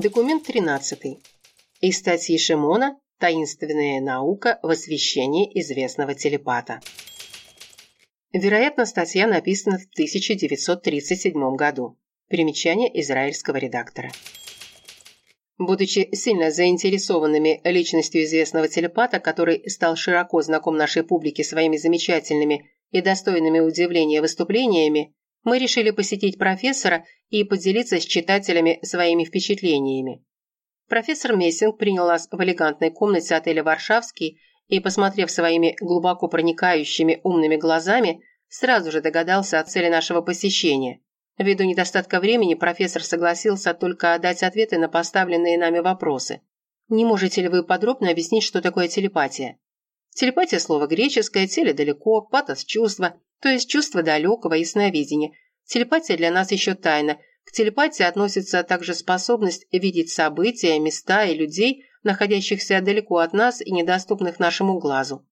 Документ 13. Из статьи Шимона «Таинственная наука в освещении известного телепата». Вероятно, статья написана в 1937 году. Примечание израильского редактора. Будучи сильно заинтересованными личностью известного телепата, который стал широко знаком нашей публике своими замечательными и достойными удивления выступлениями, мы решили посетить профессора и поделиться с читателями своими впечатлениями. Профессор Мессинг принял нас в элегантной комнате отеля «Варшавский» и, посмотрев своими глубоко проникающими умными глазами, сразу же догадался о цели нашего посещения. Ввиду недостатка времени профессор согласился только дать ответы на поставленные нами вопросы. Не можете ли вы подробно объяснить, что такое телепатия? Телепатия – слово греческое, теле далеко, патос – чувство, то есть чувство далекого и сновидения. Телепатия для нас еще тайна. К телепатии относится также способность видеть события, места и людей, находящихся далеко от нас и недоступных нашему глазу.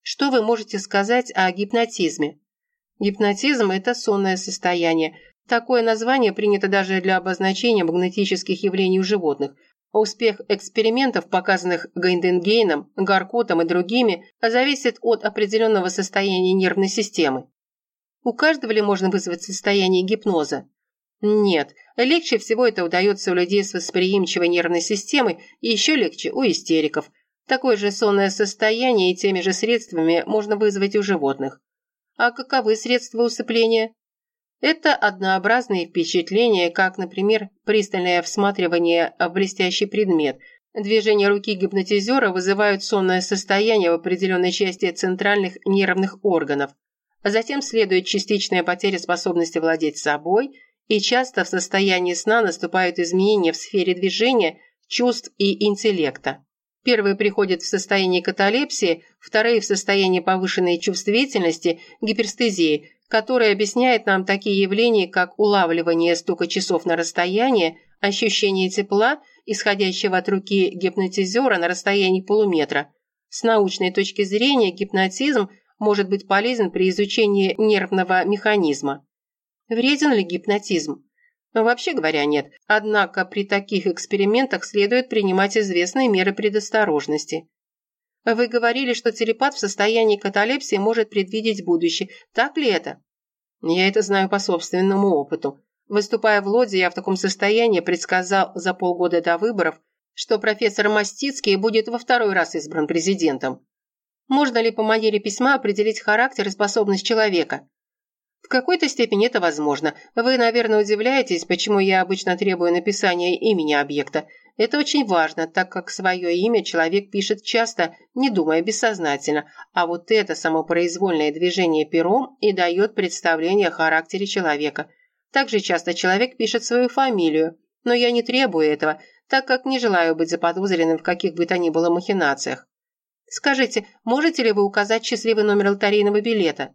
Что вы можете сказать о гипнотизме? Гипнотизм – это сонное состояние – Такое название принято даже для обозначения магнетических явлений у животных. Успех экспериментов, показанных Гайнденгейном, Гаркотом и другими, зависит от определенного состояния нервной системы. У каждого ли можно вызвать состояние гипноза? Нет, легче всего это удается у людей с восприимчивой нервной системой и еще легче у истериков. Такое же сонное состояние и теми же средствами можно вызвать у животных. А каковы средства усыпления? Это однообразные впечатления, как, например, пристальное всматривание в блестящий предмет. Движения руки гипнотизера вызывают сонное состояние в определенной части центральных нервных органов. Затем следует частичная потеря способности владеть собой, и часто в состоянии сна наступают изменения в сфере движения, чувств и интеллекта. Первые приходят в состояние каталепсии, вторые в состоянии повышенной чувствительности, гиперстезии, который объясняет нам такие явления, как улавливание стука часов на расстояние, ощущение тепла, исходящего от руки гипнотизера на расстоянии полуметра. С научной точки зрения гипнотизм может быть полезен при изучении нервного механизма. Вреден ли гипнотизм? Вообще говоря, нет. Однако при таких экспериментах следует принимать известные меры предосторожности. Вы говорили, что телепат в состоянии каталепсии может предвидеть будущее. Так ли это? Я это знаю по собственному опыту. Выступая в Лоде, я в таком состоянии предсказал за полгода до выборов, что профессор Мастицкий будет во второй раз избран президентом. Можно ли по манере письма определить характер и способность человека? В какой-то степени это возможно. Вы, наверное, удивляетесь, почему я обычно требую написания имени объекта. Это очень важно, так как свое имя человек пишет часто, не думая бессознательно, а вот это самопроизвольное движение пером и дает представление о характере человека. Также часто человек пишет свою фамилию, но я не требую этого, так как не желаю быть заподозренным в каких бы то ни было махинациях. Скажите, можете ли вы указать счастливый номер лотерейного билета?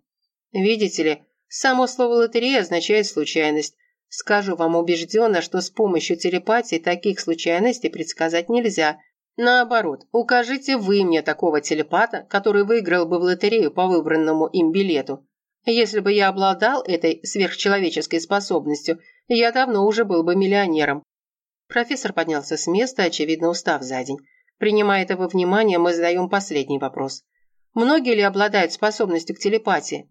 Видите ли, само слово «лотерея» означает случайность. Скажу вам убежденно, что с помощью телепатии таких случайностей предсказать нельзя. Наоборот, укажите вы мне такого телепата, который выиграл бы в лотерею по выбранному им билету. Если бы я обладал этой сверхчеловеческой способностью, я давно уже был бы миллионером. Профессор поднялся с места, очевидно устав за день. Принимая это во внимание, мы задаем последний вопрос. Многие ли обладают способностью к телепатии?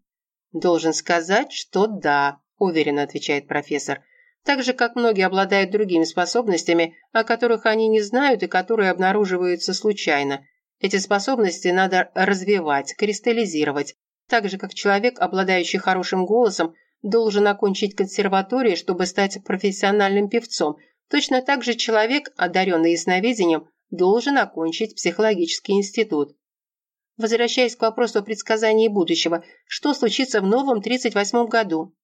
Должен сказать, что да уверенно отвечает профессор. Так же, как многие обладают другими способностями, о которых они не знают и которые обнаруживаются случайно. Эти способности надо развивать, кристаллизировать. Так же, как человек, обладающий хорошим голосом, должен окончить консерваторию, чтобы стать профессиональным певцом, точно так же человек, одаренный ясновидением, должен окончить психологический институт. Возвращаясь к вопросу о предсказании будущего, что случится в новом 38 году?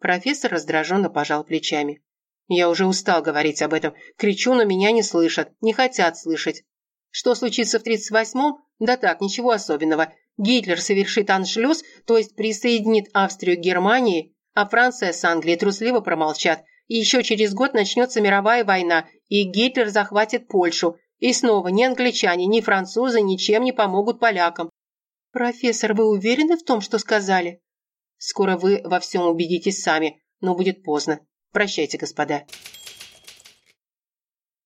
Профессор раздраженно пожал плечами. «Я уже устал говорить об этом. Кричу, но меня не слышат, не хотят слышать. Что случится в 38-м? Да так, ничего особенного. Гитлер совершит аншлюз, то есть присоединит Австрию к Германии, а Франция с Англией трусливо промолчат. И еще через год начнется мировая война, и Гитлер захватит Польшу. И снова ни англичане, ни французы ничем не помогут полякам. «Профессор, вы уверены в том, что сказали?» Скоро вы во всем убедитесь сами, но будет поздно. Прощайте, господа».